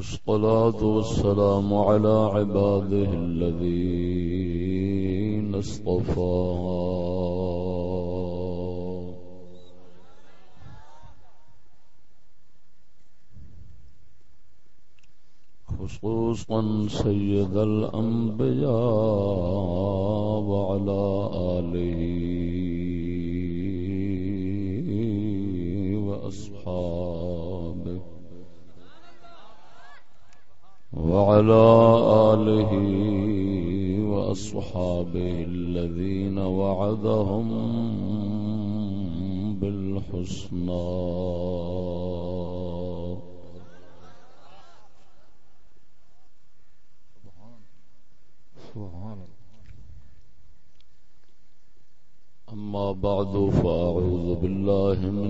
والصلاة والسلام على عباده الذين اصطفى. خصوصا سيد الأنبياء وعلى آله وعلى آله وأصحابه الذين وعدهم بالحسنى أما بعد فأعوذ بالله من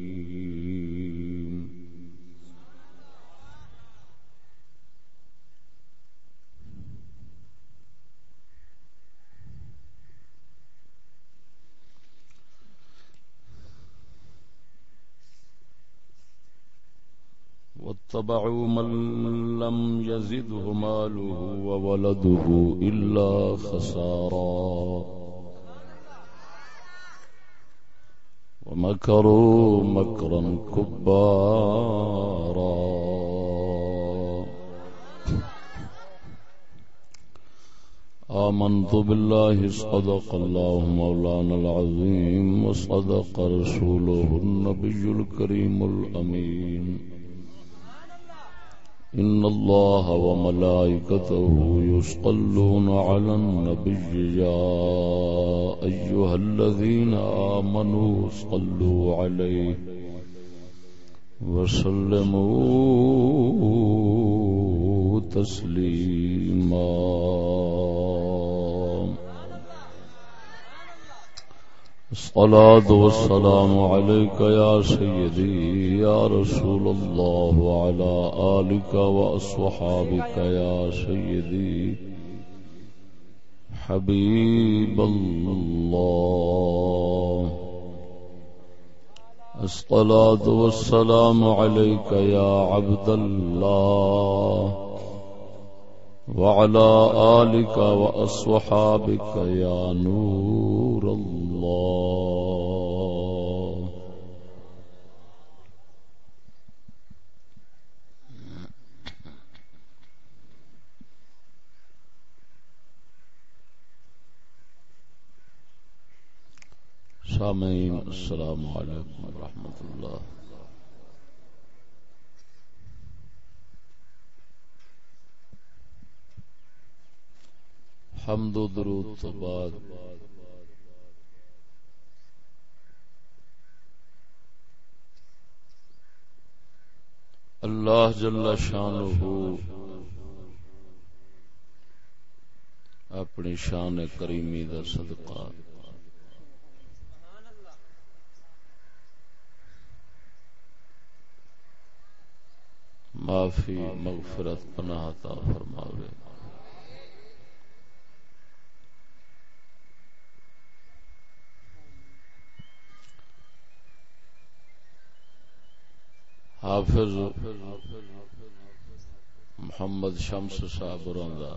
واتبعوا من لم يزده ماله وولده إلا خسارا ومكروا مكرا كبارا آمنت بالله صدق الله مولانا العظيم وصدق رسوله النبي الكريم الأمين إن الله وملائكته يسقلون على النبي يا أيها الذين آمنوا صلوا عليه وسلموا تسليماً الصلاة والسلام عليك يا سيدي، يا رسول الله، وعلى آلك وأصحابك يا سيدي. حبيب الله. الصلاة والسلام عليك يا عبد الله. وعلى آلك وأصحابك يا نور الله. سامعين السلام عليكم ورحمة الله حمد و درود تو بعد اللہ جل شانہ اپنی شان کریمی دا صدقہ۔ معافی مغفرت پناہ عطا فرماوے۔ حافظ محمد شمس صاحب روندا۔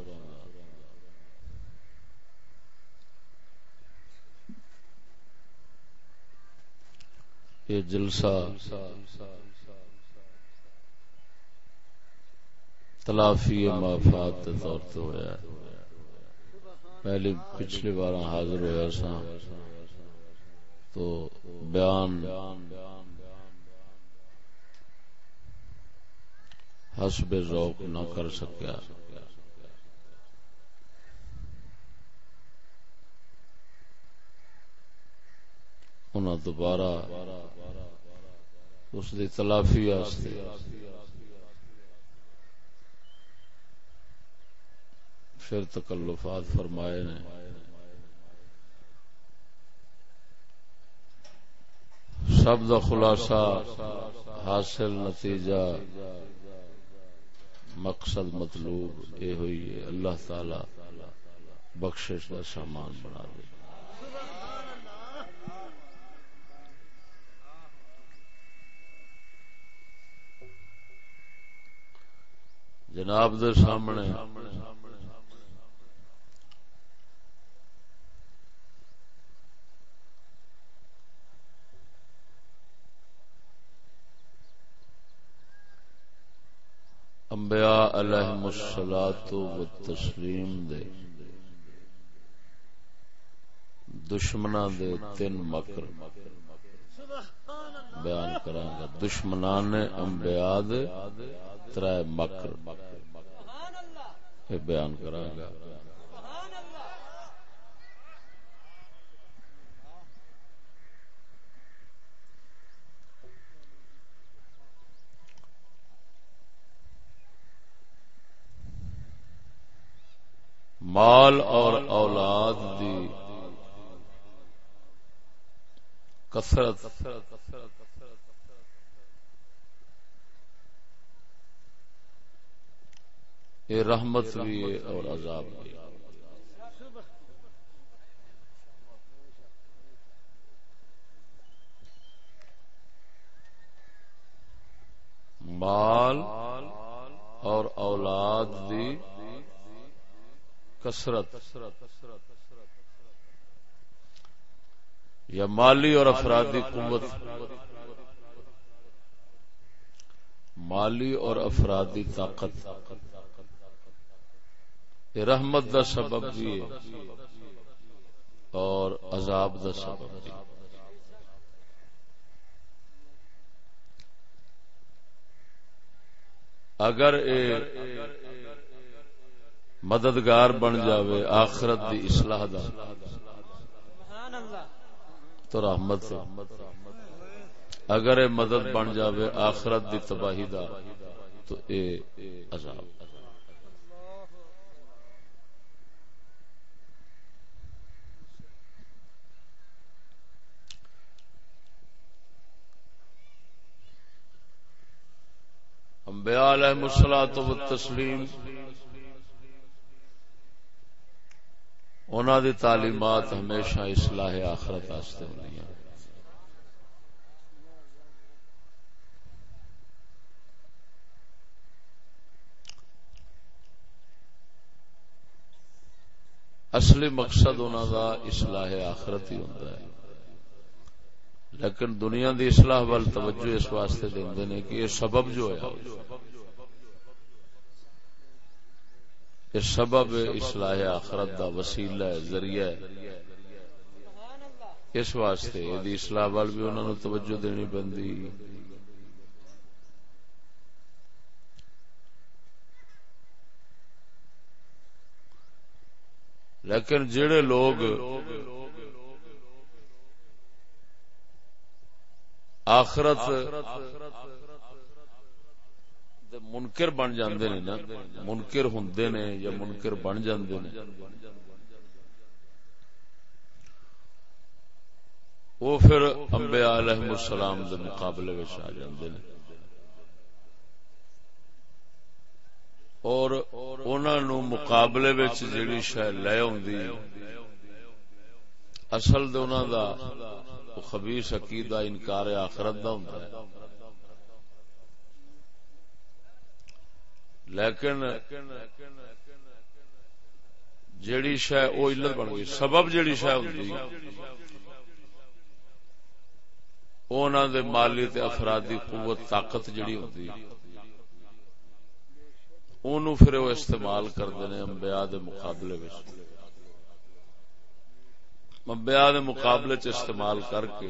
یہ جلسہ تلافی مافات طور تو ہوا پہلی پچھلی بار حاضر ہوا سا تو بیان حسب ذوق نہ کر سکیا۔ انہاں دوبارہ اس دی تلافی واسطے۔ پھر تکلفات فرمائے نے۔ سب دا خلاصہ حاصل نتیجہ مقصد مطلوب اے ہوئی ہے، اللہ تعالی بخشش کا سامان بنا دے۔ جناب دے سامنے انبیاء علیہ الصلات و تسلیم دے۔ دشمناں دے تین مکر۔ بیان کرانگا دشمنان نے انبیاء دے ترے مکر۔ بیان کرانگا گا مال اور اولاد دی کثرت۔ یہ رحمت بھی ہے اور عذاب بھی مال اور اولاد دی کسرت یا مالی اور افرادی قوت۔ مالی اور افرادی طاقت۔ یہ رحمت دا سبب بھی ہے۔ اور عذاب دا سبب بھی۔ اگر مددگار بن جاوے، آخرت دی اصلاح دا۔ تو رحمت اگر اے مدد بن جاوے، آخرت دی تباہی دا، تو اے عذاب۔ انبیاء علیہ الصلوۃ والتسلیم انہوں دی تعلیمات ہمیشہ اصلاح آخرت آستے ہونی ہیں۔ اصلی مقصد انہوں دا اصلاح آخرت ہی ہوتا ہے۔ لیکن دنیا دی اصلاح وال توجہ اس واسطے دیں کہ یہ سبب جو ہے کہ سبب اصلاح آخرت دا وسیلہ ہے، ذریعہ ہے۔ اس واسطے یہ اصلاح وال بھی انہوں نے توجہ دینی بندی لیکن جڑے لوگ آخرت تے منکر بن جاندے نے نا، منکر ہوندے نے یا منکر بن جاندے نے۔ وہ پھر انبیاء علیہ السلام دے مقابلے وچ آ جاندے نے۔ اور انہاں نو مقابلے وچ جڑی شے لے ہوندی، اصل دے انہاں دا خبیث عقیدہ انکار آخرت دا ہوندا ہے۔ لیکن جیڑی شہ وہ علت بن گئی، سبب جیڑی شہ ہوتی انہوں دے مالی تے افرادی قوت، طاقت جڑی ہوتی اونوں پھر وہ استعمال کرتے ہیں امبیا دے مقابلے میں امبیا دے مقابلے چ استعمال کر کے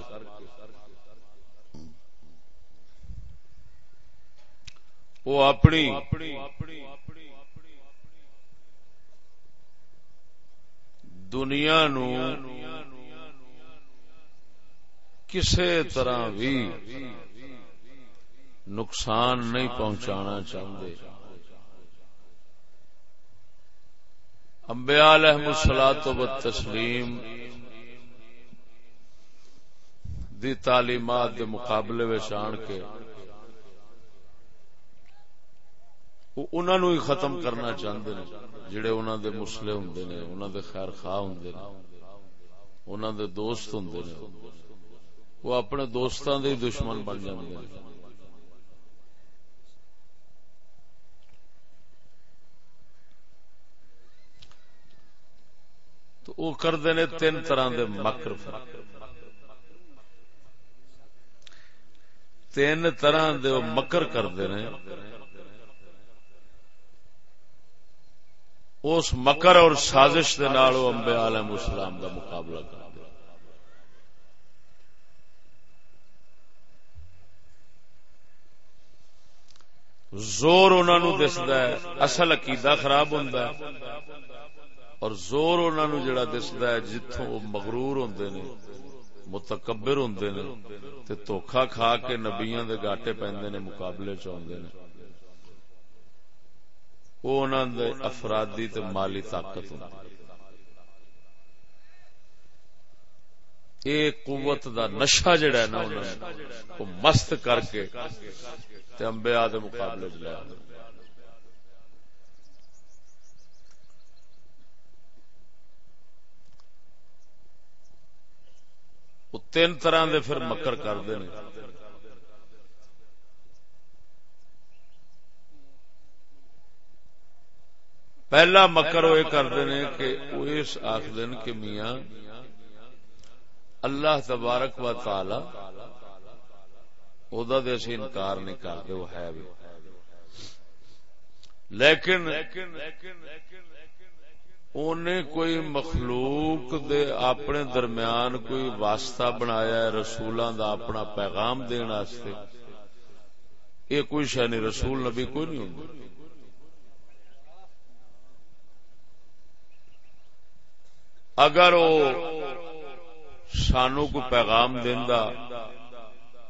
وہ اپنی دنیا نو کسی طرح بھی نقصان نہیں پہنچانا چاہتے۔ امبیا علیہ السلام و تسلیم دی تعلیمات دے مقابلے آن کے وہ انہاں ختم کرنا چاہتے نے جہے ان دے مسلے ہوندے نے، انہاں خیر خواہ ہوندے نے دوست ہوندے وہ اپنے دوستاں دے دشمن بن جاندے تو وہ کردے نے تین طرح دے مکر۔ تین طرح دے مکر کردے نے۔ اس مکر اور سازش دے نال امبے عالم اسلام دا مقابلہ کر زور انہوں دستا ہے، اصل عقیدہ خراب ہوتا ہے۔ اور زور انہوں جڑا دستا ہے جتوں وہ مغرور ہوندے نے، متکبر ہوندے نے، تے دھوکھا کھا کے نبیاں دے گاٹے پیندے نے، مقابلے چ آندے نے۔ وہ انہوں دے افرادی تے مالی طاقت ہوندی اے قوت دا نشہ جڑا ہے نا انہوں نے وہ مست کر کے تے انبیاء دے مقابلے چ لیا تین طرح دے پھر مکر کرتے ہیں پہلا مکر وہ کرتے ہیں کہ وہ اس آخر کہ میاں اللہ تبارک و تعالی دے اسی انکار نہیں کرتے، وہ ہے بھی۔ لیکن انہیں کوئی مخلوق دے اپنے درمیان کوئی واسطہ بنایا ہے رسولوں دا اپنا پیغام دین واسطے، یہ کوئی شہ نہیں رسول نبی کوئی نہیں ہوں اگر وہ سانو کو پیغام دینا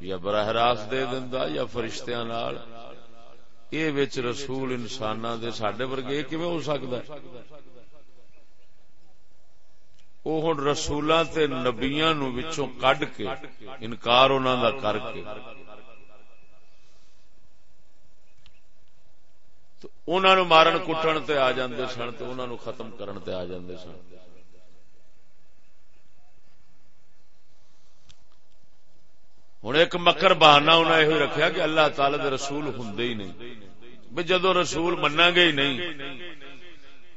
یا براہ راست دے دیندا یا فرشتیاں نال، اے وچ رسول انساناں دے ساڈے ورگے کیویں ہو سکدا؟ ہے او ہن رسولاں تے نبیاں نو وچوں کڈ کے انکار انہاں دا کر کے۔ انہوں نو مارن کٹن تے آ جاندے سن تے انہوں نو ختم کرن تے آ جاندے سن۔ ہوں ایک مکر بہانا انہیں یہ رکھا کہ اللہ تعالی دے رسول ہوں ہی نہیں۔ بھی جدو رسول منا گے ہی نہیں،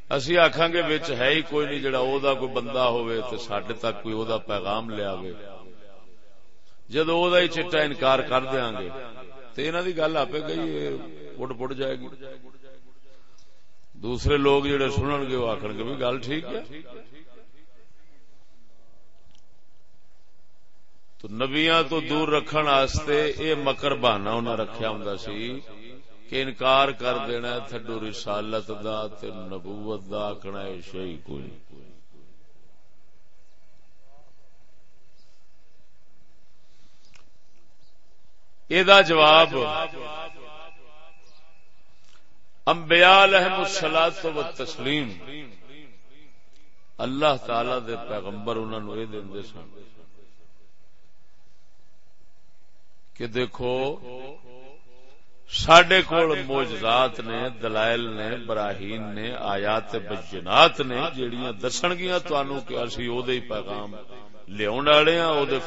اسی آخان گے بچ ہے ہی کوئی نہیں، جڑا او دا کوئی بندہ ہوئے تو سڈے تک کوئی او دا پیغام لیا جدو او دا ہی چٹا انکار کر دیا گے تو انہوں دی گل آپ گئی اڑ پڑ جائے گی۔ دوسرے لوگ جڑے سنن گے، وہ آخر گے بھی گل ٹھیک ہے۔ تو نبیاں تو دور رکھن آستے اے مکر بہانا انہیں رکھیا ہوں سی کہ انکار کر دینا تھڈو رسالت دا تے نبوت دا آکنا ہے شہی کوئی۔ یہ جواب، انبیاء علیہ و تسلیم اللہ تعالی دے پیغمبر انہوں نے یہ دے سن۔ کہ دیکھو سڈے کول موجزات نے، دلائل نے، براہین نے، آیات بجنات نے جیڑیاں دسن گیا تنوع کہ اسی او دے پیغام لیا والے ہاں او دے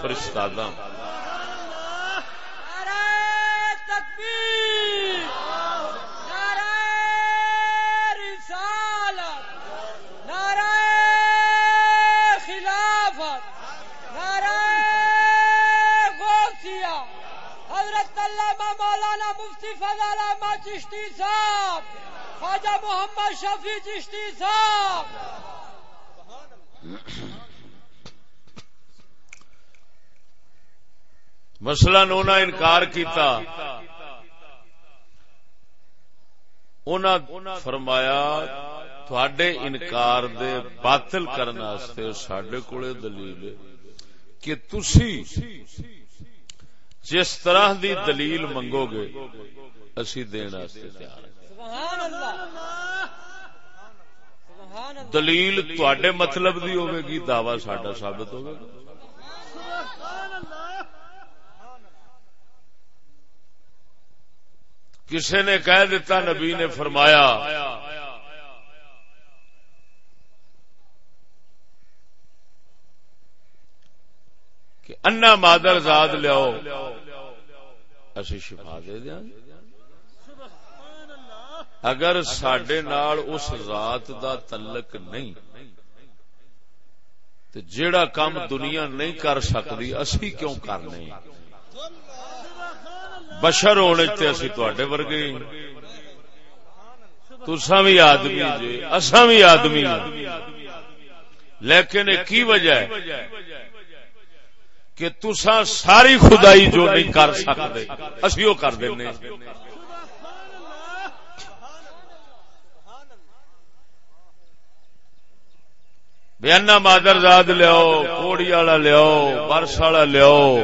فرشتادہ چشتی صاحب، خواجہ محمد شفیع چشتی صاحب۔ مسئلہ نونا انکار کیتا۔ فرمایا، تھوڑے انکار دے باطل کرنے سڈے کو دلیل کہ تسی جس طرح دی دلیل منگو گے اسی دین تیار دلیل تے مطلب دی ہوے گی دعوی ساڈا ثابت ہوگا کسی نے کہہ دیتا نبی نے فرمایا کہ انا مادر زاد لیاؤ۔ اسی شفا دے دیا جی۔ اگر سڈے نال اس ذات دا تعلق نہیں، تے جیڑا کام دنیا نہیں کر سکتی اسی کیوں کرنے؟ بشر ہونے تے اسی تواڈے ورگے تساں بھی آدمی جے، اساں بھی آدمی ہاں۔ لیکن کی وجہ ہے؟ کہ تسا ساری خدائی جو نہیں کر سکتے۔ اسی وہ کر دینے۔ بیانا مادر زاد لیاؤ، کوڑی والا لیاؤ، برس والا لیاؤ۔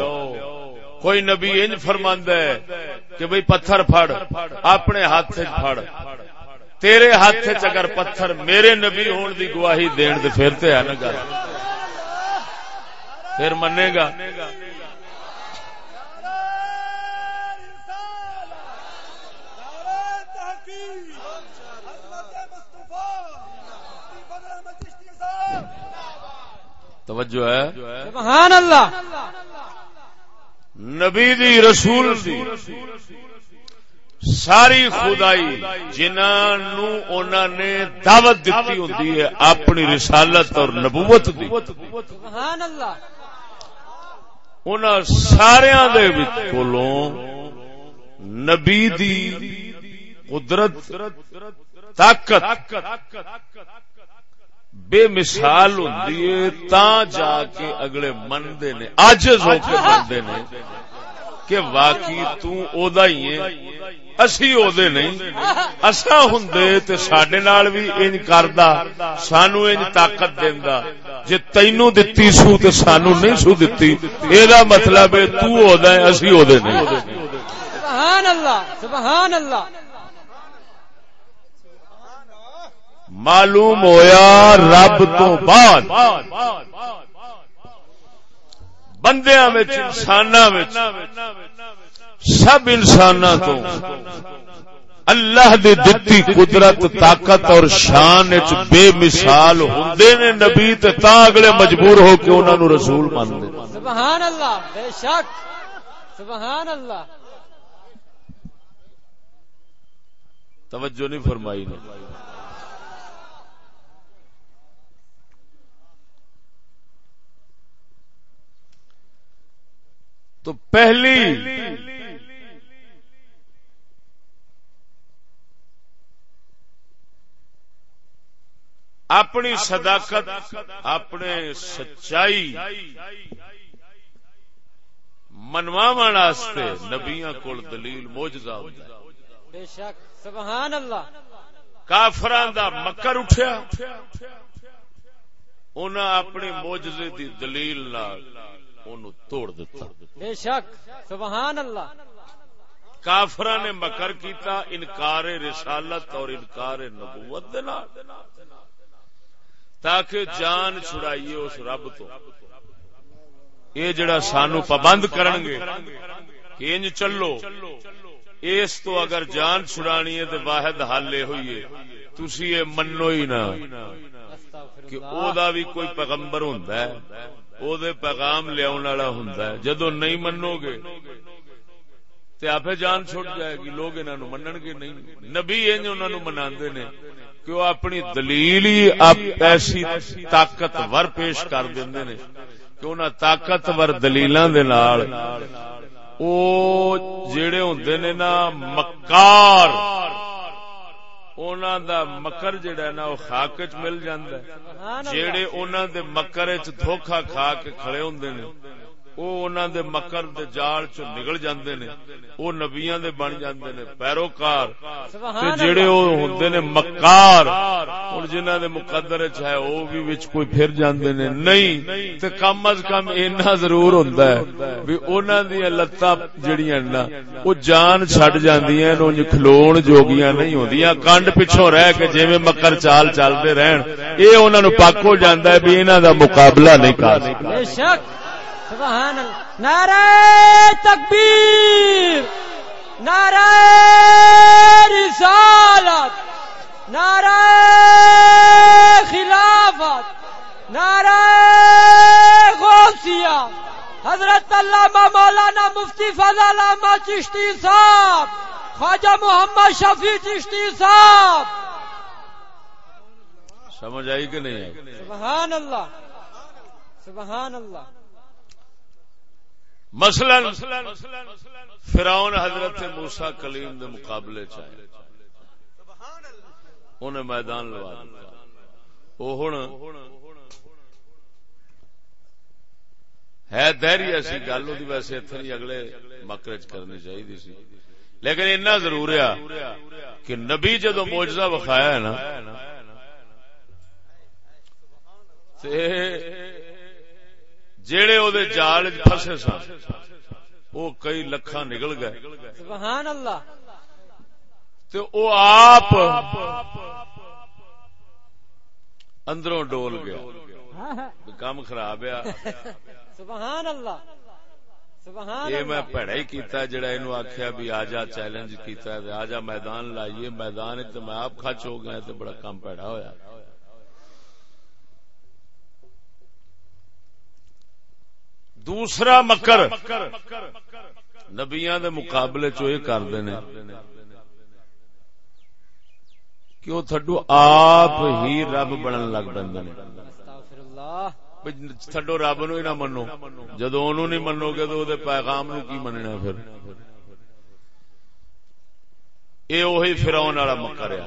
کوئی نبی انج فرماند ہے کہ بھئی پتھر پھڑ، اپنے ہاتھ پھڑ۔ تیرے ہاتھ اگر پتھر میرے نبی ہون دی گواہی دین دے پھر تے ہے نا گل۔ پھر منے گا۔ توجہ ہے۔ سبحان اللہ۔ نبی دی رسول دی۔ ساری خدائی جنہوں نے دعوت دیتی ہوتی ہے اپنی رسالت اور نبوت دی۔ سبحان اللہ۔ ان سارا کولوں نبی دی قدرت، طاقت بے مثال ہوں تا جا کے اگلے منتے نے اج ہو کے منتے نے کہ واقعی تو ہی ہے۔ اسی او دے نہیں۔ اسا ہندے تے ساڈے نال بھی انج کردا سانو انج طاقت دیندا۔ جے تینو دتی سو تے سانو نہیں سو دتی اے دا مطلب ہے تو او دا ہے اسی او دے نہیں۔ سبحان اللہ سبحان اللہ۔ معلوم ہویا رب تو بعد۔ بندیاں وچ انساناں وچ۔ سب انسان تو اللہ دی دتی قدرت طاقت اور شان بے مثال ہوندے نے نبی تے تا اگلے مجبور ہو کے انہاں نو رسول مانتے سبحان اللہ بے شک۔ سبحان اللہ۔ توجہ نہیں فرمائی نے۔ تو پہلی اپنی صداقت اپنے سچائی منوا نبیا کو دلیل موجزہ بے شک سبحان اللہ۔ کافران دا مکر اٹھیا انہاں اپنی موجزے دی دلیل نال توڑ دیتا بے شک سبحان اللہ۔ کافر نے مکر کیتا انکار رسالت اور انکار نبوت تاکہ جان چھڑائیے اس رب تو۔ یہ جڑا سانو پابند کرن گے کہ انج چلو۔ اس تو اگر جان چھڑانی ہے تو واحد حل یہ ہوئی ہے۔ تسی یہ منو ہی نہ۔ کہ او دا بھی کوئی پیغمبر ہوندا ہے، او دے پیغام لیا والا ہوں جدو نہیں منو گے، تے آپ جان چھوٹ جائے گی۔ لوگ انہوں نے منن گے نہیں۔ نبی انج انہوں نے منا نے۔ کہ وہ اپنی دلیل ہی ایسی طاقتور پیش کر دیں نے کہ انہوں طاقتور دلیلان دے نال او جیڑے ہوندے نے نا مکار دا مکر جڑا نا وہ خاک چ مل ہے۔ جیڑے انہوں دے مکر چ دھوکھا کھا کے کھڑے ہوندے نے دے مکر دے جال چ نکل جاندے نے او نبیاں دے بن جاندے نے پیروکار۔ تے جڑے نے مکار ہن جنہاں دے مقدر وچ ہے او بھی وچ کوئی پھر جاندے نے۔ نہیں تے کم از کم اینا ضرور ہوندا ہے بھی لتاں جڑیاں نا او جان نے اونج کھلون جوگیاں نہیں ہوندیاں کنڈ پیچھے رہ کے جویں مکر چال ہے بھی انہاں دا مقابلہ نہیں سبحان اللہ. نعرہ تکبیر. نعرہ رسالت. نعرہ خلافت. نعرہ غوثیہ. حضرت علامہ مولانا مفتی فضل علامہ چشتی صاحب. خواجہ محمد شفیع چشتی صاحب. سمجھ آئی کہ نہیں؟ سبحان اللہ. سبحان اللہ. مثلا فرعون حضرت موسا کلیم دے مقابلے چاہے انہیں میدان لوا دیا۔ وہ ہوں ہے دہری سی گل، وہ ویسے اتنی اگلے مکر کرنی چاہیے سی۔ لیکن اتنا ضرور ہے کہ نبی جدو موجزہ وکھایا ہے نا جڑے او دے جال پھسے سن وہ کئی لکھاں نکل گئے۔ سبحان اللہ۔ تے او آپ اندروں ڈول گیا۔ کام خراب ہے۔ سبحان اللہ۔ یہ میں ہی کیتا ہے جڑا اینو آکھیا بھی آجا چیلنج کیتا ہے آجا میدان لائیے میدان تے میں آپ کھچ ہو گیا تے بڑا کام پیڑا ہویا۔ دوسرا مکر نبیاں دے مقابلے چو یہ کردے نے کہ وہ تھڈو آپ ہی رب بنن لگ پیندے تھڈو رب نو ہی نہ منو۔ جدو انہوں نہیں منو گے تو دے پیغام نو کی مننا پھر؟ اے وہی فرعون والا مکر ہے۔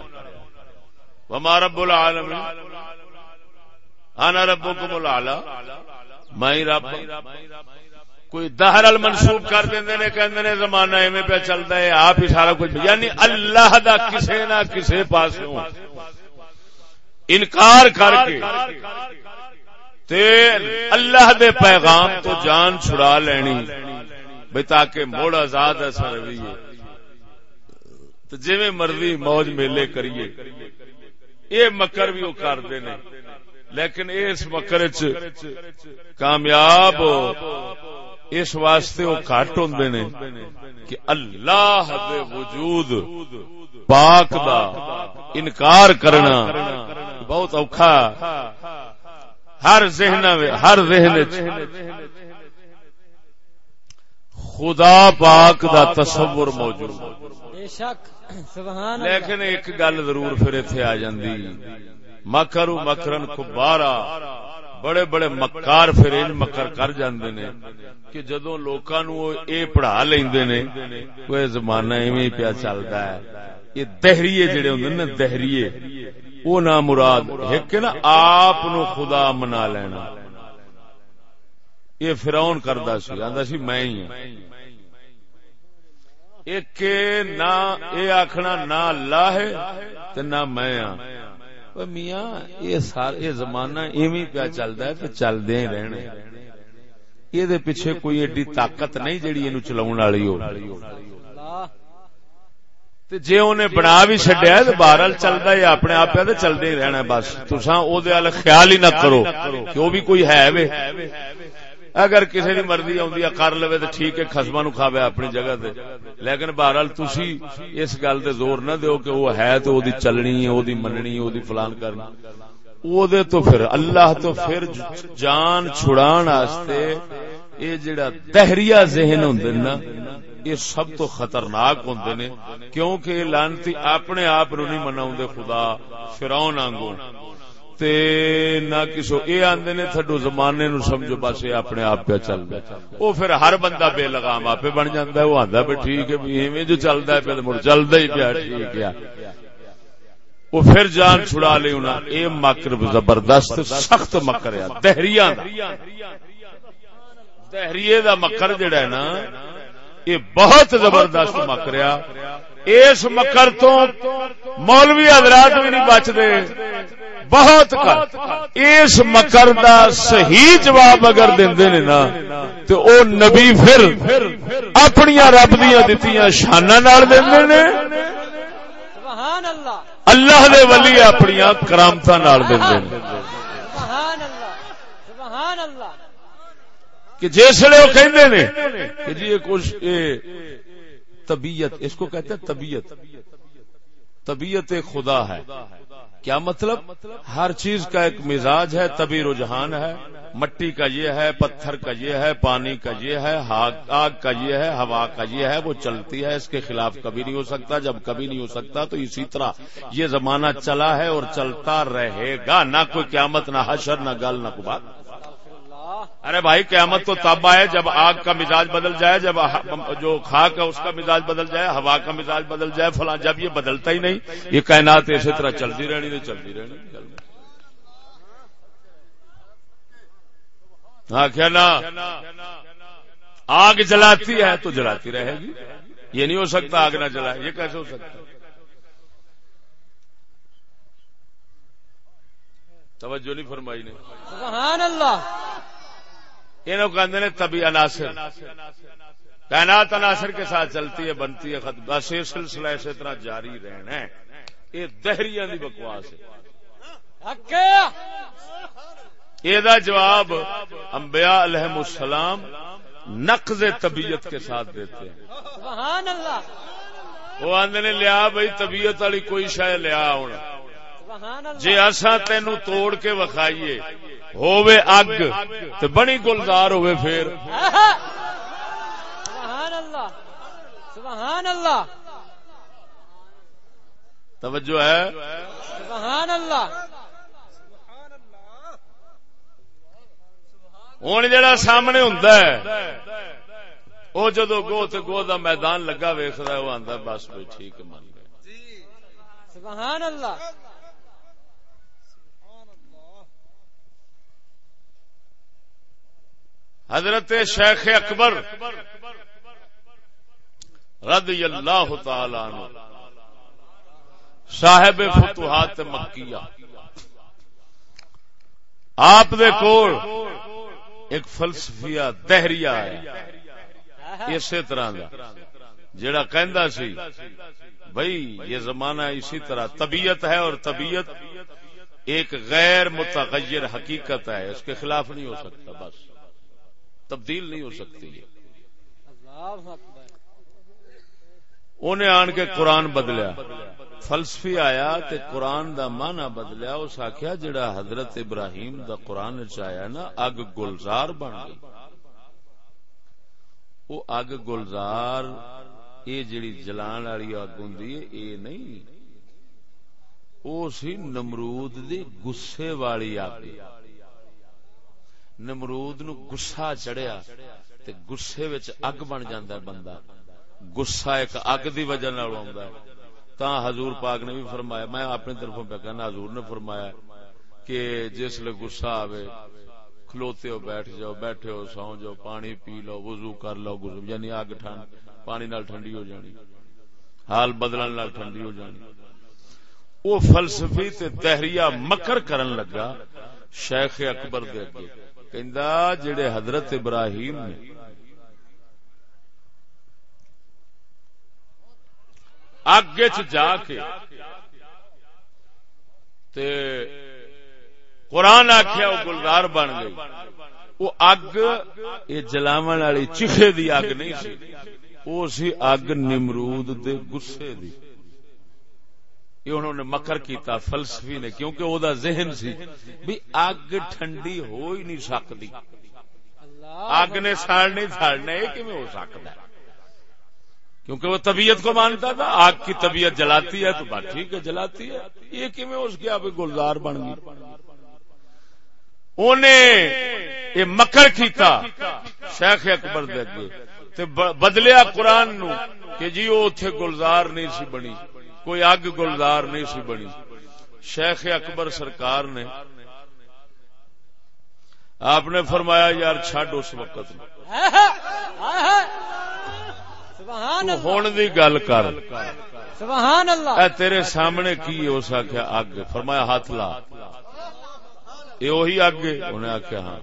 وما رب العالمین، انا ربکم الاعلی میں رب، کوئی دہر المنسوب کر دیندے نے، کہندے نے زمانہ ایویں پہ چلدا ہے، آپ ہی سارا کچھ۔ یعنی اللہ دا کسے نہ کسے پاسوں انکار کر کے تے اللہ دے پیغام تو جان چھڑا لینی بے تاکہ موڑ آزاد ایسا رویے تو جی مرضی موج میلے کریے، یہ مکر بھی وہ کرتے نے لیکن اس مکر کامیاب اس واسطے وہ گھٹ ہوں نے کہ اللہ دے وجود پاک دا انکار کرنا بہت اوکھا ہر ذہن ہر ذہن خدا پاک دا تصور موجود۔ لیکن ایک گل ضرور پھر اتنے آ جاندی۔ مکرو مکرن کبارا۔ بڑے بڑے مکار پھر ان مکر کر جاندے نے کہ جدو لوکاں نو اے پڑھا لیندے نے، کوئی زمانہ ایویں پیا چلدا ہے۔ یہ دہریے جڑے ہوندے نے، دہریے۔ او نا مراد ایک نا آپ نو خدا منا لینا۔ یہ فرعون کردا سی، آندا سی میں ہی ہوں ایک نہ اے آکھنا نہ اللہ ہے تے نہ میں ہاں۔ میاں یہ سارا یہ زمانہ ایویں پیا چلدا ہے تے چلدے ہی رہنا یہ دے پیچھے کوئی ایڈی طاقت نہیں جڑی اینو چلاون والی ہو تے جے اونے بنا بھی چھڈیا ہے تے بہرحال چلدا ہے اپنے آپ تے چلدے ہی رہنا بس تساں او دے ال خیال ہی نہ کرو کہ او بھی کوئی ہے وے اگر کسی دی مرضی آندی کر لوے تے ٹھیک ہے خصما نو کھاوے اپنی جگہ تے۔ لیکن بہرحال تسی اس گل تے زور نہ دیو کہ وہ ہے تے او دی چلنی ہے او مننی او دی فلان کرنا او دے تو پھر اللہ تو پھر جان چھڑان واسطے اے جڑا دہریا ذہن ہوندے نا یہ سب تو خطرناک ہوندے نے۔ کیونکہ یہ لانتی اپنے آپ نو نہیں مناوندے خدا، فرعون آنگو تے نہ کسو، اے آندے نے تھڈو زمانے نو سمجھو، بس یہ اپنے آپ پہ چل رہا او پھر ہر بندہ بے لگام آپ بن جاندا ہے وہ آندا پہ ٹھیک ہے، بھی ایویں جو چلدا ہے پھر مڑ چلدا ہی پیا، ٹھیک ہے۔ وہ پھر جان چھڑا لے انہاں، اے مکر زبردست، سخت مکر ہے، دہریاں دا۔ دہریے دا مکر جڑا ہے نا یہ بہت زبردست مکریا اس مکر تو مولوی حضرات بھی نہیں بچتے۔ بہت اس مکر دا صحیح جواب اگر نے نا تو او نبی پھر اپنی رب دیا دتیاں شانہ نال نے۔ سبحان اللہ۔ دے ولی اپنی کرامتا نال نے سبحان اللہ سبحان اللہ کہ جسے وہ کہندے نے کہ جی یہ کچھ طبیعت، اس کو کہتے ہیں طبیعت۔ طبیعت خدا ہے۔ کیا مطلب؟ ہر چیز کا ایک مزاج ہے طبی رجحان ہے۔ مٹی کا یہ ہے، پتھر کا یہ ہے، پانی کا یہ ہے آگ کا یہ ہے، ہوا کا یہ ہے، وہ چلتی ہے۔ اس کے خلاف کبھی نہیں ہو سکتا۔ جب کبھی نہیں ہو سکتا تو اسی طرح یہ زمانہ چلا ہے اور چلتا رہے گا۔ نہ کوئی قیامت، نہ حشر، نہ گل، نہ کوئی بات۔ ارے بھائی، قیامت تو تب آئے جب آگ کا مزاج بدل جائے، جب جو خاک ہے اس کا مزاج بدل جائے، ہوا کا مزاج بدل جائے، فلاں جب یہ بدلتا ہی نہیں، یہ کائنات اسی طرح چلتی رہنی نہیں چلتی رہنی۔ ہاں کیا نا؟ آگ جلاتی ہے تو جلاتی رہے گی۔ یہ نہیں ہو سکتا آگ نہ جلائے، یہ کیسے ہو سکتا؟ توجہ نہیں فرمائی نے۔ سبحان اللہ۔ یہ کہتے ہیں تبھی عناصر کائنات عناصر کے ساتھ چلتی ہے بنتی ہے بس یہ سلسلہ اسی طرح جاری رہنا ہے۔ یہ دہریاں دی بکواس ہے۔ یہ جواب انبیاء علیہ السلام نقض طبیعت کے ساتھ دیتے ہیں۔ سبحان اللہ! وہ آدھے نے لیا بھائی طبیعت والی کوئی شاید لیا ہونا۔ جی اصا تین توڑ کے وکھائیے ہووے اگ تو بڑی گلدار ہوئے پھر۔ سبحان اللہ سبحان اللہ توجہ ہے؟ سبحان اللہ ہوں جڑا سامنے ہوں وہ جدو گو تو گو دا میدان لگا ویختا وہ آتا بس بھائی ٹھیک من گئے سبحان اللہ حضرت شیخ اکبر رضی اللہ تعالی عنہ، صاحب فتوحات مکیہ۔ آپ دے کول ایک فلسفیہ دہریا ہے، اسی طرح کا جڑا کہندا سی بھائی یہ زمانہ اسی طرح طبیعت ہے اور طبیعت ایک غیر متغیر حقیقت ہے، اس کے خلاف نہیں ہو سکتا، بس۔ تبدیل نہیں ہو سکتی انہیں آن کے قرآن بدلیا۔ فلسفی آیا تے قرآن دا مانا بدلیا اس آخیا جڑا حضرت ابراہیم دا قرآن چیا نا اگ گلزار بن گئی۔ وہ اگ گلزار یہ جڑی جلان والی اگ ہوں یہ نہیں۔ وہ سی نمرود دی گسے والی اگ۔ نمرود نو گسا چڑھیا تے گسے وچ اگ بن جاندا ہے بندہ۔ گسا ایک اگ دی وجہ نال ہوندا ہے۔ تا حضور پاک نے بھی فرمایا، میں اپنی طرفوں پہ کہنا، حضور نے فرمایا کہ جس لے گسا آوے، کھلوتے ہو، بیٹھ جاؤ، بیٹھے ہو، سو جاؤ، پانی پی لو، وضو کر لو گزر یعنی اگ ٹھنڈ، پانی نال ٹھنڈی ہو جانی۔ حال بدلن نال ٹھنڈی ہو جانی۔ او فلسفی تے تحریہ مکر کرن لگا شیخ اکبر دے اگے۔ جڑے حضرت ابراہیم نے اگ جا کے تے قرآن آخیا وہ گلدار بن گئی۔ وہ اگ، یہ جلاو والی چیخے دی اگ نہیں سی۔ وہ سی اگ نمرود دے گسے دی۔ یہ انہوں نے مکر کیتا، فلسفی نے، کیونکہ او دا ذہن سی بھی اگ ٹھنڈی ہو ہی نہیں سکتی۔ اگ نے ساڑ نہیں ساڑنا یہ کیوں ہو سکتا ہے؟ کیونکہ وہ طبیعت کو مانتا تھا آگ کی طبیعت جلاتی ہے تو بات ٹھیک ہے، جلاتی ہے۔ یہ کیوں اس کی آپ گلزار بن گئی۔ انہیں یہ مکر کیتا، شیخ اکبر دے بدلیا قرآن نو کہ جی وہ اتنے گلزار نہیں سی بنی۔ کوئی اگ گلدار نہیں سی بنی۔ شیخ اکبر سرکار نے آپ نے فرمایا یار چڈ اس وقت ہوں دی گل کر۔ سبحان اللہ۔ اے تیرے سامنے کی اس آخیا اگ۔ فرمایا ہاتھ لا۔ یہ وہی اگ انہیں آخیا ہاں۔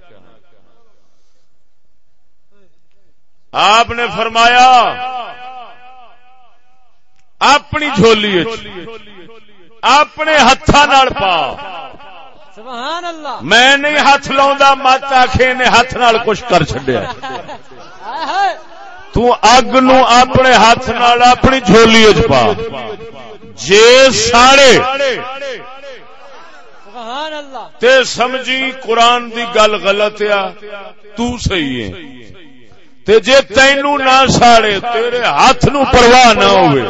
آپ نے فرمایا اپنی جھولی اپنے ہاتھ پا۔ سبحان اللہ۔ میں نہیں ہاتھ لا مت آخے نے ہاتھ نال کچھ کر چڈیا تگ نو اپنے ہاتھ نال اپنی جھولی پا۔ جے ساڑے۔ تے سمجھی قرآن دی گل غلط آ تو صحیح ہے۔ تے جے تینو نہ ساڑے، تیرے ہاتھ نو پرواہ نہ ہوئے۔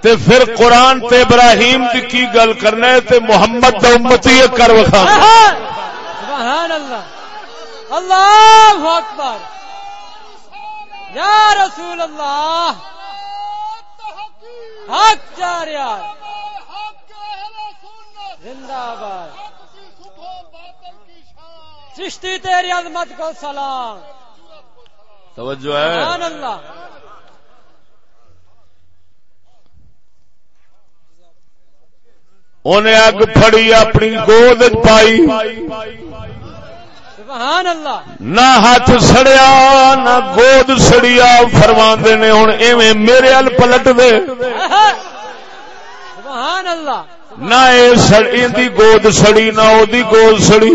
تے پھر قرآن تے ابراہیم دی کی گل کرنا ہے؟ تے محمد دا امتی کر وکھا۔ سبحان اللہ۔ اللہ اکبر۔ یا رسول اللہ۔ حق چار یار زندہ باد چشتی تیری عظمت کو سلام۔ توجہ ہے۔ اللہ۔ انہیں اگ پھڑی اپنی گود پائی۔ نہ ہاتھ سڑیا نہ گود سڑیا فرما نے ہوں ایویں میرے ال پلٹ دے۔ سبحان اللہ۔ نہ گود سڑی نہ او دی گود سڑی۔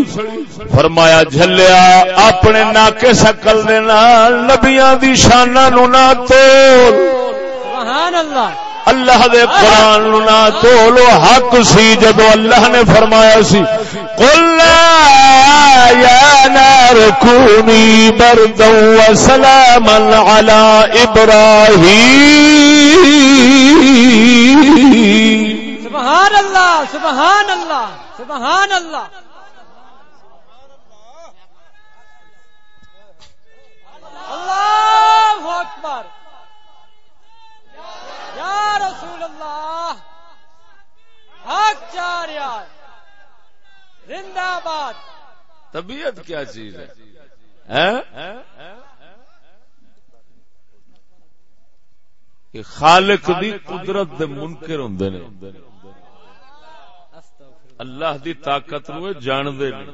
فرمایا جھلیا اپنے ناکے سکل دے نال نبیاں دی شاناں نو نہ تول۔ سبحان اللہ۔ اللہ دے قرآن نو نہ تولو حق سی جدو اللہ نے فرمایا سی۔ قل یا نار کونی بردا و سلاما علی ابراہیم۔ سبحان اللہ سبحان اللہ سبحان اللہ۔ اللہ اکبر۔ یا رسول اللہ حق چار یار۔ زندہ باد طبیعت کیا چیز ہے؟ ہیں؟ کہ خالق دی قدرت دے منکر ہوندے نے۔ اللہ دی طاقت نو جان دے نے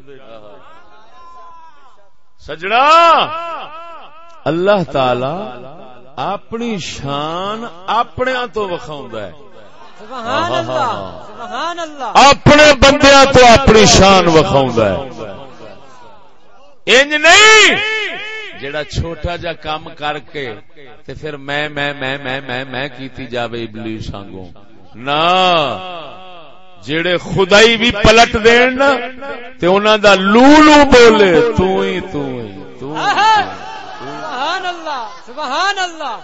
سجڑا! اللہ تعالی اپنی شان اپنے تو وکھاوندا ہے۔ سبحان اللہ سبحان اللہ۔ اپنے بندیاں تو اپنی شان وکھاوندا ہے۔ انج نہیں! جڑا چھوٹا جا کام کر کے تے پھر میں میں میں میں میں میں کیتی جاوے ابلیس سانگوں نہ! جڑے خدائی بھی پلٹ دین نا تے انہاں دا لولو بولے تو ہی تو ہی تو سبحان اللہ سبحان اللہ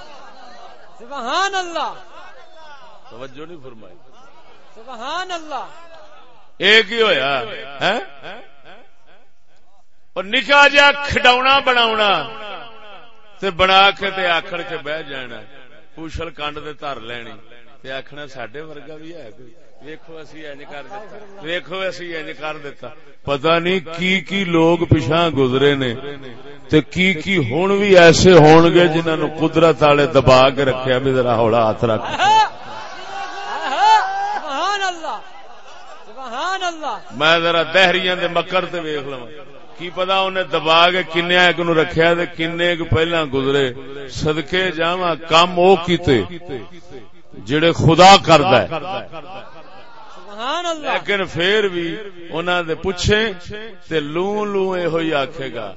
سبحان اللہ۔ توجہ نہیں فرمائی۔ سبحان اللہ۔ ایک ہی ہویا؟ ہیں؟ اور نکا جا کھڈاونا بناونا تے بنا کے تے آکھڑ کے بہ جانا۔ پوشل کنڈ دے تر لینی تے آکھنا ساڈے ورگا بھی ہے۔ کوئی ویکھو اسی انج کر دیتا ویکھو اسی انج کر دیتا پتہ نہیں کی کی لوگ پیچھے گزرے نے تے کی کی ہن بھی ایسے ہون گے جنہاں نو قدرت والے دبا کے رکھیا بھی ذرا ہولا ہاتھ رکھ۔ سبحان اللہ سبحان اللہ میں ذرا دہریاں دے مکر تے ویکھ لواں۔ کی پتا انہیں دبا کے کنے ایک نو رکھیا تے کنے ایک پہلا گزرے۔ صدقے جاواں کم او کیتے جڑے خدا کردا ہے۔ لیکن پھر بھی انہاں دے پوچھے تے لوں لوں اے ہوئی آکھے گا۔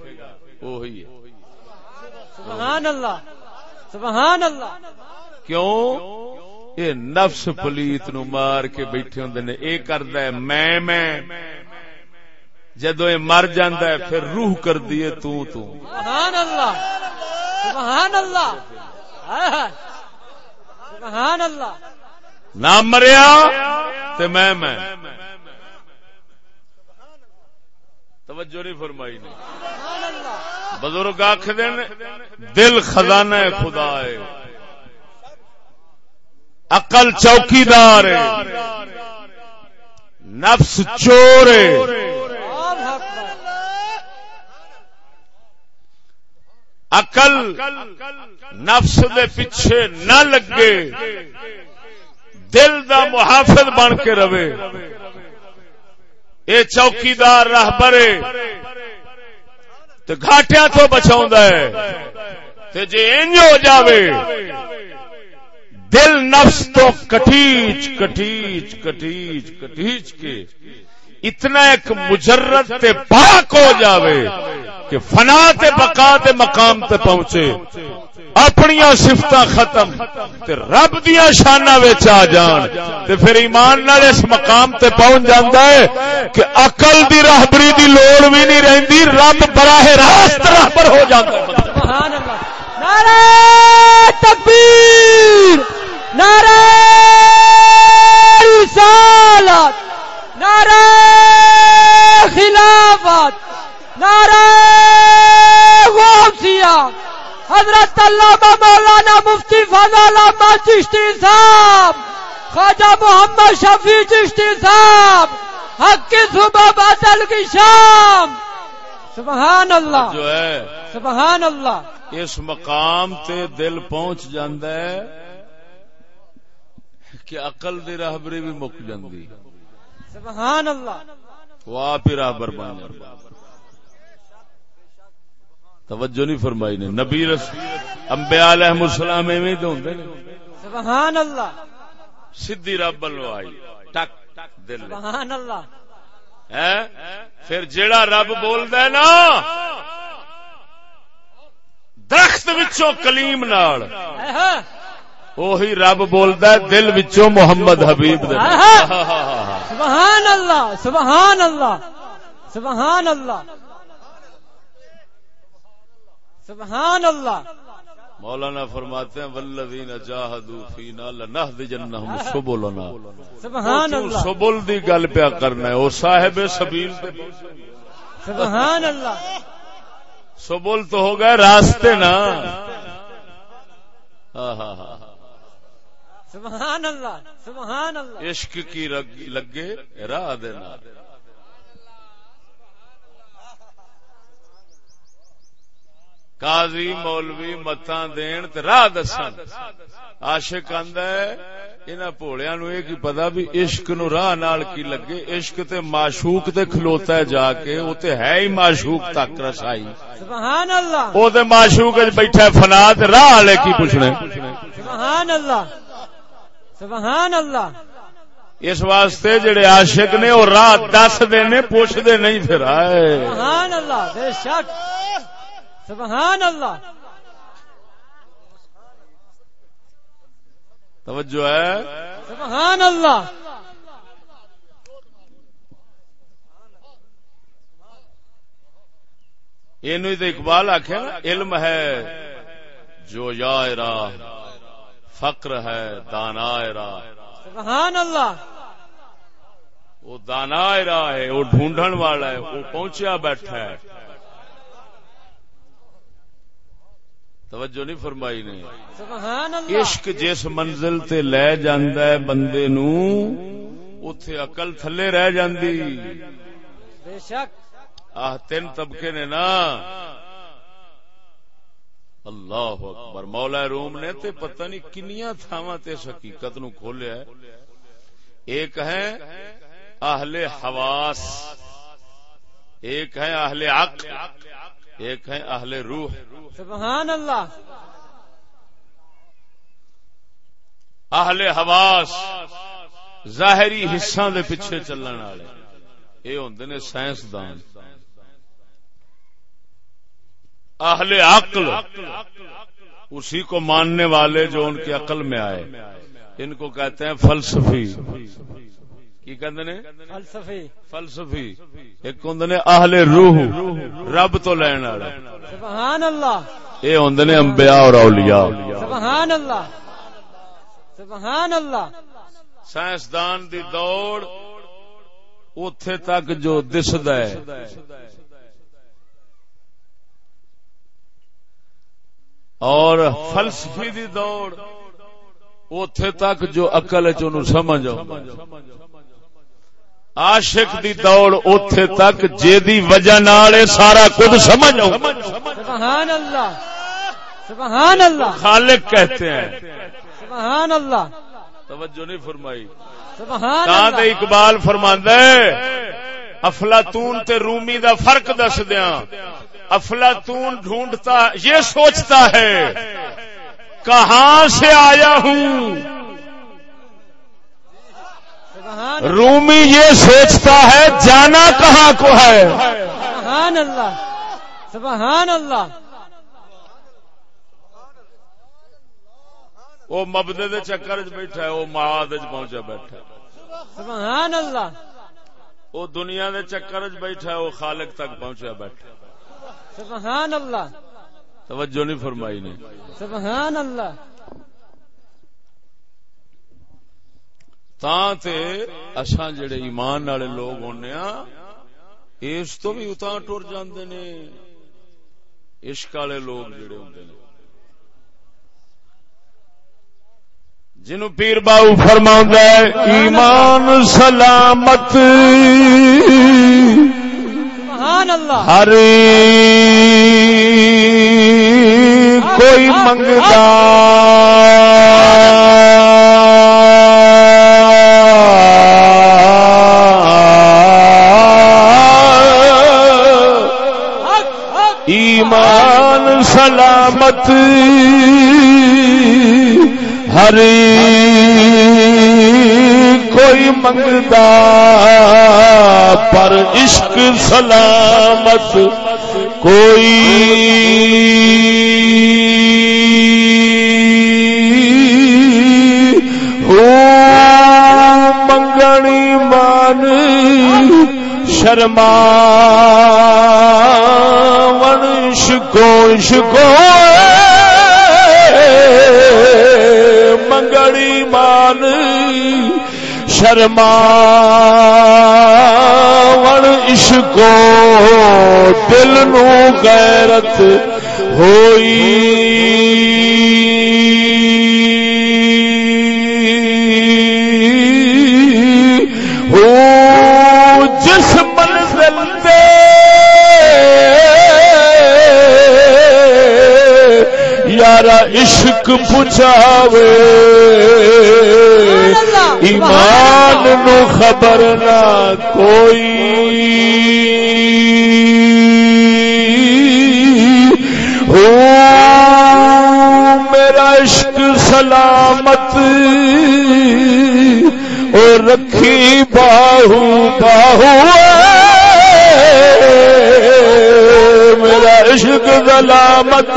وہی ہے۔ سبحان اللہ۔ سبحان اللہ۔ کیوں؟ یہ نفس پلیت نو مار کے بیٹھے ہوندے نے۔ اے کردا ہے میں میں۔ جدو یہ مر جاندا ہے پھر روح کر دیے تو تو۔ سبحان اللہ۔ سبحان اللہ۔ سبحان اللہ۔ نہ مریا تے میں میں۔ توجہ نہیں فرمائی نے۔ بزرگ آخ دین دل خزانہ خدا ہے۔ عقل چوکیدار ہے۔ نفس چور ہے۔ عقل نفس دے پیچھے نہ لگے۔ دل دا محافظ بن کے رہے۔ اے چوکیدار راہبرے تے گھاٹیاں تو بچاؤں ہے۔ تے جے انج ہو جاوے، دل نفس تو کٹیچ کٹیچ کٹیچ کٹیچ کے اتنا ایک مجرد تے پاک ہو جاوے کہ فنا تے بقا تے مقام تے پہنچے۔ اپنی سفت ختم تے رب دیا شانہ آ جان تے پھر ایمان نال اس مقام تے پہنچ جاندا ہے کہ عقل دی راہبری دی لوڑ بھی نہیں رہندی، رب براہ راست راہبر ہو جاندا ہے۔ سبحان اللہ۔ نعرہ تکبیر، نعرہ رسالت، نعرہ خلافت، نعرہ غوثیہ۔ حضرت علامہ مولانا مفتی فضل احمد چشتی صاحب خواجہ محمد شفیع چشتی صاحب حق کی صبح بادل کی شام۔ سبحان اللہ۔ جو ہے سبحان اللہ۔ اس مقام تے دل پہنچ جاندہ ہے کہ عقل دی راہبری بھی مک جاندی۔ سبحان اللہ۔ وہ آپ ہی راہبر بن جاندی۔ توجہ نہیں فرمائی نے۔ نبی رسول انبیاء علیہ السلام ایویں تو ہوندے نے۔ سبحان اللہ۔ سیدھی رب لو آئی۔ ٹک دل۔ سبحان اللہ۔ ہے؟ پھر جیڑا رب بولدا ہے نا درخت وچوں کلیم نال۔ وہی رب بولدا ہے دل وچوں محمد حبیب دے سبحان اللہ سبحان اللہ۔ سبحان اللہ۔ سبحان اللہ. مولانا فرماتے ہیں والذین جاہدوا فینا لنہدجنہم سبلنا۔ سبحان اللہ. سبل دی گل پیا کرنا ہے او صاحب سبیل تے سبحان اللہ. سبل تو ہو گئے راستے نا۔ ہاں ہاں ہاں سبحان اللہ. سبحان اللہ. عشق کی لگے راہ دینا قاضی مولوی متاں دین تے راہ دسن۔ عاشق آندا ہے انہاں بھولیاں نو یہ کی پتا بھی عشق نو راہ نال کی لگے۔ عشق تے معشوق تے کھلوتا ہے جا کے او تے ہے ہی معشوق تک رسائی۔ سبحان اللہ او تے معشوق وچ بیٹھا ہے فنا تے راہ والے کی پوچھنے۔ سبحان اللہ سبحان اللہ اس واسطے جڑے عاشق نے او راہ دس دے نے پوچھ دے نہیں پھر آئے۔ سبحان اللہ بے شک۔ سبحان اللہ۔ توجہ ہے؟ سبحان اللہ۔ یہ تو اقبال آخیا نا علم ہے جو یا فقر ہے دانا سبحان اللہ۔ وہ دانا راہ ہے وہ ڈھونڈن والا ہے وہ پہنچیا بیٹھا ہے۔ توجہ نہیں فرمائی نے۔ عشق جس منزل تے لے جاندا ہے بندے نو اتے عقل تھلے رہ جاندی۔ بے شک۔ آہ تین طبقے نے نا۔ اللہ اکبر مولا روم نے تے پتہ نہیں کنیاں تھاواں تے اس حقیقت نو کھولیا ہے۔ ایک ہے اہل حواس ایک ہے اہل عقل۔ ایک ہے اہل روح۔ سبحان اللہ۔ اہل حواس ظاہری حصہ دے پیچھے چلن والے۔ یہ ہوندے نے سائنسدان۔ اہل عقل اسی کو ماننے والے جو ان کی عقل میں آئے۔ ان کو کہتے ہیں فلسفی۔ کی فلسفی۔ فلسفی۔ ایک ہوندے نے اہل روح رب تو لین والے سبحان اللہ۔ یہ ہوندے نے انبیاء اور اولیاء۔ سبحان اللہ۔ سبحان اللہ۔ سائنسدان دی دوڑ اتے تک جو دسد ہے۔ اور فلسفی دی دوڑ اتے تک جو اقل چ سمجھ عاشق دی دوڑ اتے تک جی وجہ نال اے سارا کچھ سمجھ آؤ سبحان اللہ سبحان اللہ خالق کہتے ہیں۔ سبحان اللہ توجہ نہیں فرمائی۔ سبحان تا دے اللہ اقبال فرماندا ہے افلاطون تے رومی دا فرق دس دیاں۔ افلاطون ڈھونڈتا یہ سوچتا ہے کہاں سے آیا ہوں سبحان رومی یہ سوچتا ہے جانا کہاں کو ہے؟ سبحان اللہ سبحان اللہ۔ وہ مبدے دے چکر چ بیٹھا ہے وہ معاد پہنچا بیٹھا ہے۔ سبحان اللہ۔ وہ دنیا دے چکر چ بیٹھا ہے وہ خالق تک پہنچا بیٹھا سبحان اللہ۔ توجہ نہیں فرمائی نے۔ سبحان اللہ۔ تاں تے اساں جڑے ایمان والے لوگ ہونے ہاں اس تو بھی اتاں ٹر جاندے نے۔ عشق والے لوگ جڑے ہوندے نے۔ جنو پیر باؤ فرما ایمان سلامت۔ ہر کوئی منگتا۔ سلامت ہر کوئی منگتا پر عشق سلامت کوئی ہو منگنی مان شرما کوش کو منگڑی مان شرما ون عشقو دل نو غیرت ہوئی۔ عشق پچھاوے ایمان نو خبر نہ کوئی۔ ہو میرا عشق سلامت۔ اور رکھی باہو باہو میرا عشق سلامت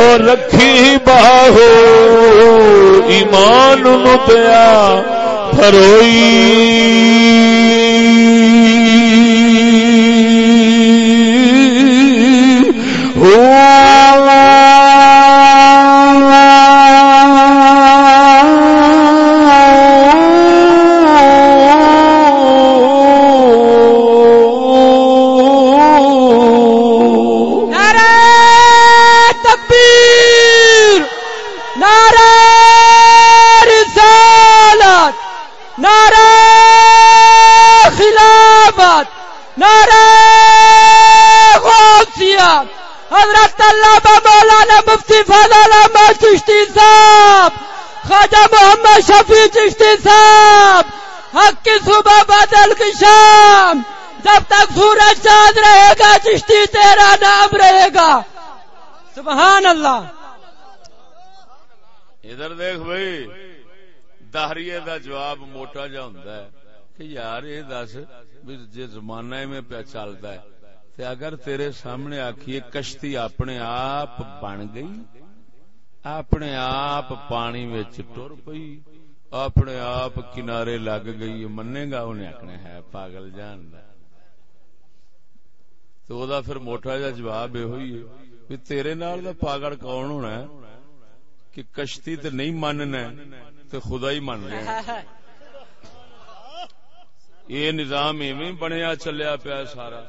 اور رکھی باہو ایمان پیا فروئی۔ مفتی فضل احمد چشتی صاحب، خواجہ محمد شفیع چشتی صاحب، حق کی صبح بدل کی شام، جب تک سورج چاند رہے گا، چشتی تیرا نام رہے گا۔ سبحان اللہ۔ ادھر دیکھ بھائی، دہریے دا جواب موٹا جا ہوں کہ یار یہ دس جی زمانہ میں پہ چلتا ہے تے اگر تیرے سامنے آکھیے کشتی اپنے آپ بن گئی، اپنے آپ پانی ٹر پئی، اپنے آپ کنارے لگ گئی منے گا انہیں آخنا ہے پاگل جان تو دا پھر موٹا جا جواب یہ ہوئی ہے تیرے نال دا پاگل کون ہونا ہے؟ کہ کشتی تے نہیں مننا تے خدا ہی من رہا یہ نظام ایویں بنیا چلیا پیا سارا۔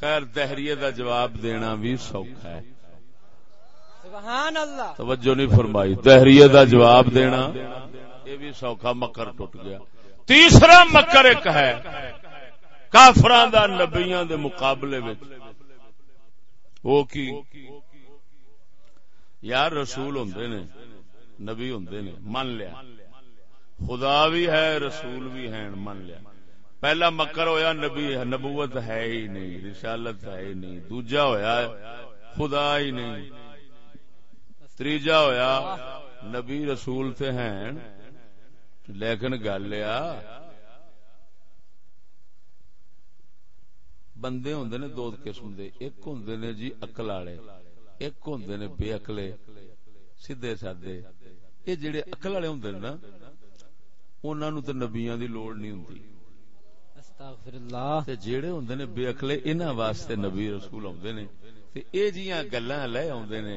خیر دہریے دا جواب دینا بھی سوکھا ہے۔ سبحان اللہ توجہ نہیں فرمائی۔ دہریے دا جواب دینا یہ بھی سوکھا مکر ٹوٹ گیا۔ تیسرا مکر ایک ہے کافران دا نبیاں دے مقابلے وچ۔ وہ کی؟ یار رسول ہوندے نے نبی ہوندے نے من لیا۔ خدا بھی ہے رسول بھی ہیں من لیا۔ پہلا مکر ہویا نبی نبوت ہے ہی نہیں، رسالت ہے ہی نہیں، دوجا ہویا خدا ہی نہیں تیجا ہویا نبی رسول تے ہیں۔ لیکن گل بندے ہوں نے دو قسم دے، ایک ہوں نے جی اکل والے، ایک ہوں نے بے اکلے سیدے سادے۔ یہ جڑے اکل والے ہوں نا انہوں تو نبیاں دی لوڑ نہیں ہوں جیڑے ہوں نے بے اکلے انہوں واسطے نبی رسول آدھے نے اے جیاں گلا لے آدھے نے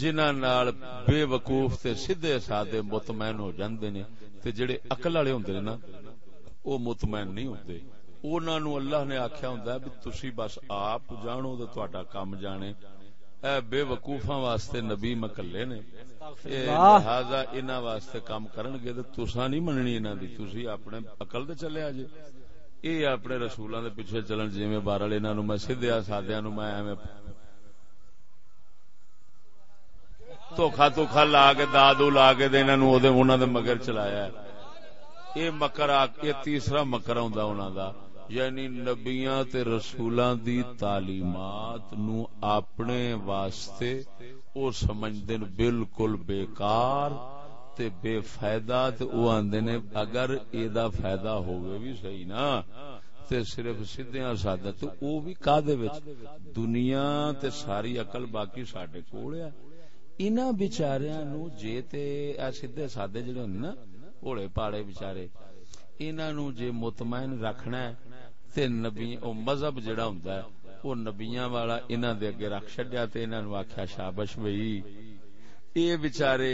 جنہ نال بے وقوف تے سیدھے سادے مطمئن ہو جاندے نے تے جڑے اکل والے ہوندے نے نا او مطمئن نہیں ہوندے۔ انہوں اللہ نے آخیا ہوں بھی تسی بس آپ جانو تو تا کام جانے۔ اے بے وقوفا واسطے نبی مکلے نے۔ لہذا انہوں واسطے کام کرن گے تو تسا نہیں مننی انہوں دی تسی اپنے اقل دے چلے آجے۔ یہ اپنے رسولوں دے پیچھے چلن جی میں بارہ انہوں میں سدیا سادیا نو میں ایویں دھوکھا دھوکھا لا کے دادو لا کے انہوں دے مگر چلایا یہ مکر یہ تیسرا مکر آ یعنی نبیاں تے رسولاں دی تعلیمات نو اپنے واسطے او سمجھدے بالکل بیکار تے بے فائدہ تے او آندے نے اگر اے فائدہ ہوئے بھی صحیح نا، تے صرف سیدھیاں سادہ، تے او بھی کادے وچ؟ دنیا تے ساری عقل باقی ساڈے کول ہے۔ انہاں بیچاریاں نو جے تے اے سیدھے سادے جڑے نا، اوڑے پاڑے بیچارے، انہاں نو جے مطمئن رکھنا ہے، تے نبی، او مذہب جڑا ہوندا ہے، او نبیاں والا انہاں دے اگے رکھ چھڈیا تے انہاں نو آکھیا شابش بھئی اے بیچارے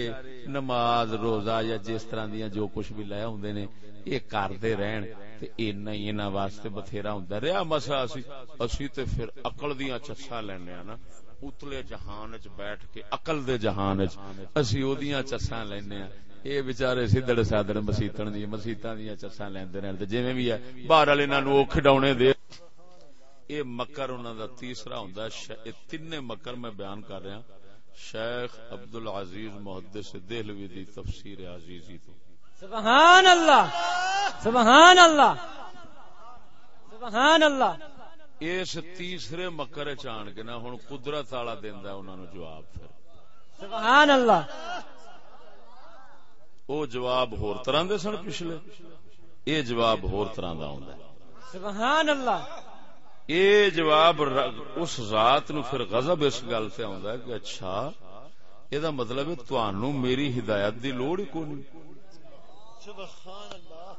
نماز، روزہ یا جس طرح دیاں جو کچھ بھی لے ہوندے نے، اے کردے رہن تے اینا ہی انہاں واسطے بتھیرا ہوندا۔ رہیا مسا اسی اسی تے پھر عقل دیاں چسا لینے نا۔ اتلے جہان وچ بیٹھ کے، عقل دے جہان وچ اسی اودیاں چسا لینے ہاں یہ بچارے سدڑ سادڑ مسیتن دی، مسیتاں دی چساں لیندے رہن تے جویں بھی ہے، باہر والے انہاں نو کھڈاونے دے۔ اے مکر انہاں دا تیسرا ہوندا ہے تین مکر میں بیان کر رہا ہوں شیخ عبد العزیز محدث دہلوی دی تفسیر عزیزی تو۔ سبحان اللہ سبحان اللہ سبحان اللہ۔ اس تیسرے مکر چان کے نا ہن قدرت والا دیندا انہاں نو جواب پھر۔ سبحان اللہ۔ او جواب ہور طرح دے سن پچھلے؟ اے جواب ہور طرح دا ہوندا ہے۔ سبحان اللہ۔ اے جواب اس ذات نو پھر غضب اس گل تے ہوندا ہے کہ اچھا اے دا مطلب ہے تانوں میری ہدایت دی لوڑ ہی کوئی سبحان اللہ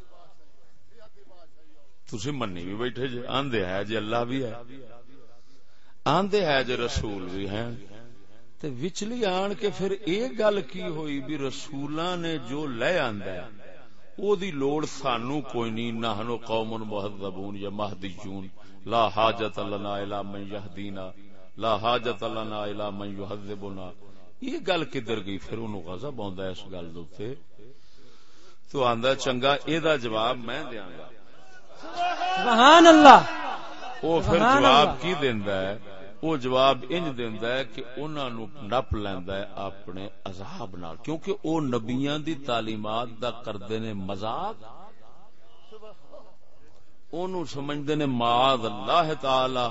تسی مننی بھی بیٹھے جے، آندے ہے جے اللہ بھی ہے۔ آندے ہے جے رسول بھی ہیں۔ تے وچلی آن کے پھر ایک گل کی ہوئی بھی رسولاں نے جو لے آندا ہے، او دی لوڑ سانو کوئی نہیں نہ نحنو قوم مہذبون یا مہدیون۔ لا حاجت لنا الا من یہدینا لا حاجت لنا الا من یحذبنا یہ گل کدھر گئی؟ پھر انہوں غضب ہے اس گل دوتے تو آندا چنگا اے دا جواب میں دیاں گا۔ سبحان اللہ۔ او پھر جواب کی دیندا ہے؟ وہ جواب انج دیندا ہے کہ انہاں نو نپ لیندا ہے اپنے عذاب نال۔ کیونکہ او نبیاں دی تعلیمات دا کردے نے مذاق اونوں سمجھدے نے معاذ اللہ تعالی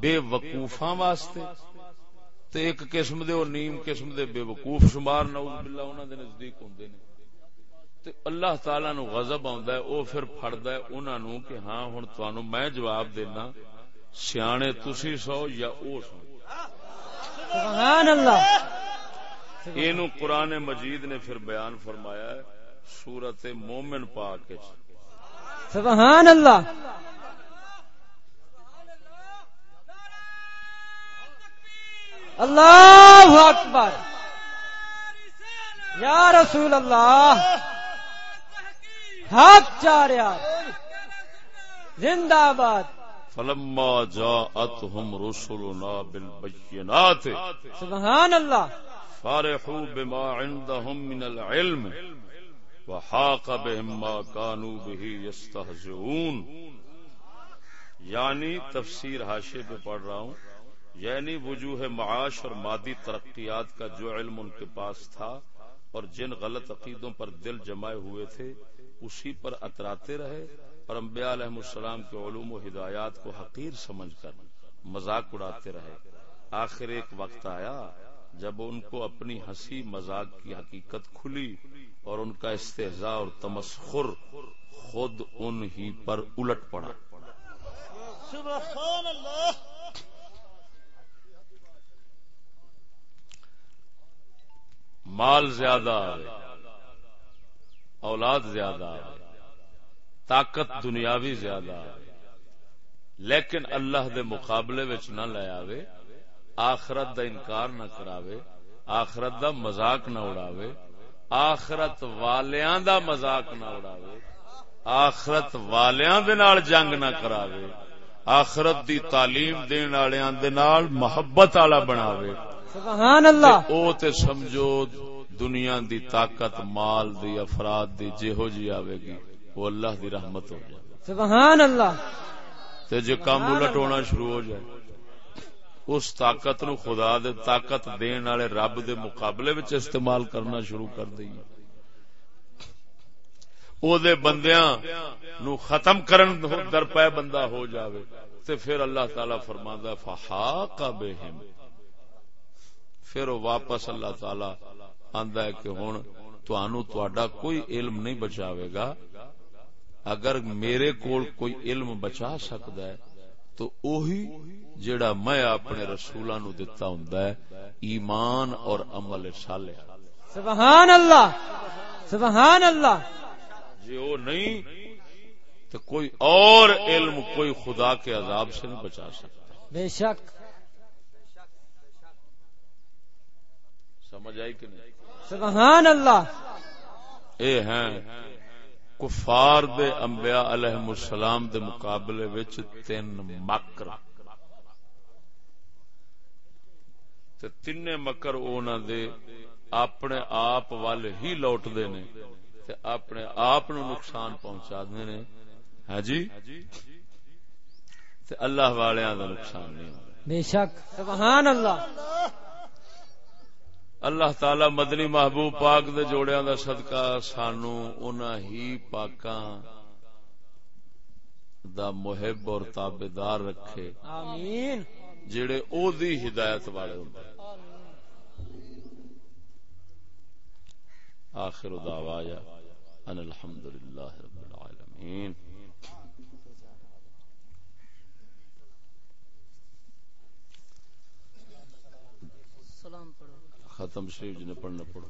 بے وقوفاں واسطے تے ایک قسم دے اور نیم قسم دے بے وقوف شمار نعوذ باللہ انہاں دے نزدیک ہوندے نے۔ تے اللہ تعالی نو غضب آندا ہے او پھر پھڑدا ہے انہاں نو کہ ہاں ہن تانوں میں جواب دینا سیانے تسی سو یا او سو۔ سبحان اللہ۔ اینو قرآن مجید نے پھر بیان فرمایا ہے سورت مومن پاک سبحان اللہ۔ اللہ اکبر۔ یا رسول اللہ۔ حق چاریا زندہ باد۔ فلما جاءتهم رسلنا بالبينات سبحان الله فرحوا بما عندهم من العلم۔ وحاق بهم ما كانوا به يستهزئون. یعنی تفسیر حاشے پہ پڑھ رہا ہوں. یعنی وجوہ معاش اور مادی ترقیات کا جو علم ان کے پاس تھا اور جن غلط عقیدوں پر دل جمائے ہوئے تھے، اسی پر اتراتے رہے اور انبیاء علیہ السلام کے علوم و ہدایات کو حقیر سمجھ کر مذاق اڑاتے رہے۔ آخر ایک وقت آیا جب ان کو اپنی ہنسی مذاق کی حقیقت کھلی اور ان کا استحضاء اور تمسخر خود ان ہی پر الٹ پڑا۔ سبحان اللہ مال زیادہ اولاد زیادہ طاقت دنیاوی زیادہ لیکن اللہ دے مقابلے وچ نہ لے آوے آخرت دا انکار نہ کراوے آخرت دا مذاق نہ اڑاوے آخرت والیاں دا مذاق نہ اڑاوے آخرت والیاں دے نال جنگ نہ کراوے آخرت دی تعلیم دین والیاں دے نال محبت والا بناوے۔ سبحان اللہ۔ او تے سمجھو دنیا دی طاقت مال دی افراد دی جہو جی آوے گی وہ اللہ دی رحمت ہو جائے۔ سبحان اللہ۔ تے جے کام الٹ ہونا شروع ہو جائے۔ اس طاقت نو خدا دے طاقت دین والے رب دے مقابلے وچ استعمال کرنا شروع کر دئیے۔ او دے بندیاں نو ختم کرن در پے بندہ ہو جاوے تے پھر اللہ تعالی فرماندا فحاق بهم۔ پھر وہ واپس اللہ تعالی آندا ہے کہ ہن تانوں تہاڈا کوئی علم نہیں بچاوے گا۔ اگر میرے کول کوئی علم بچا سکدا ہے تو اوہی جڑا میں اپنے رسولاں نو دتا ہوندا ہے ایمان اور عمل صالح۔ سبحان اللہ سبحان اللہ جی وہ نہیں تو کوئی اور علم کوئی خدا کے عذاب سے نہیں بچا سکتا۔ بے شک۔ سمجھ آئی کہ نہیں؟ سبحان اللہ اے ہیں کفار دے انبیاء علیہ السلام دے مقابلے وچ تین مکر۔ تے تین مکر اونا دے اپنے آپ والے ہی لوٹ دے نے، تے اپنے آپ نو نقصان پہنچا دے نے۔ ہاں جی؟ تے اللہ والیاں دا نقصان نہیں بے شک۔ سبحان اللہ۔ اللہ تعالی مدنی محبوب پاک دے جوڑیاں دا صدقہ سانو انہاں ہی پاکاں دا محب اور تابدار رکھے آمین۔ جڑے او دی ہدایت والے ہوندے آخر دعوایا ان الحمدللہ رب العالمین۔ ختم شریف جی نے پڑھنا پڑھو۔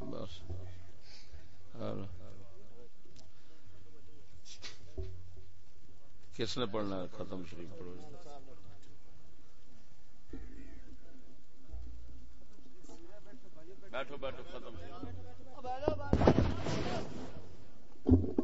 بس۔ کس نے پڑھنا ہے ختم شریف پڑھو۔ بیٹھو بیٹھو، ختم۔ شریف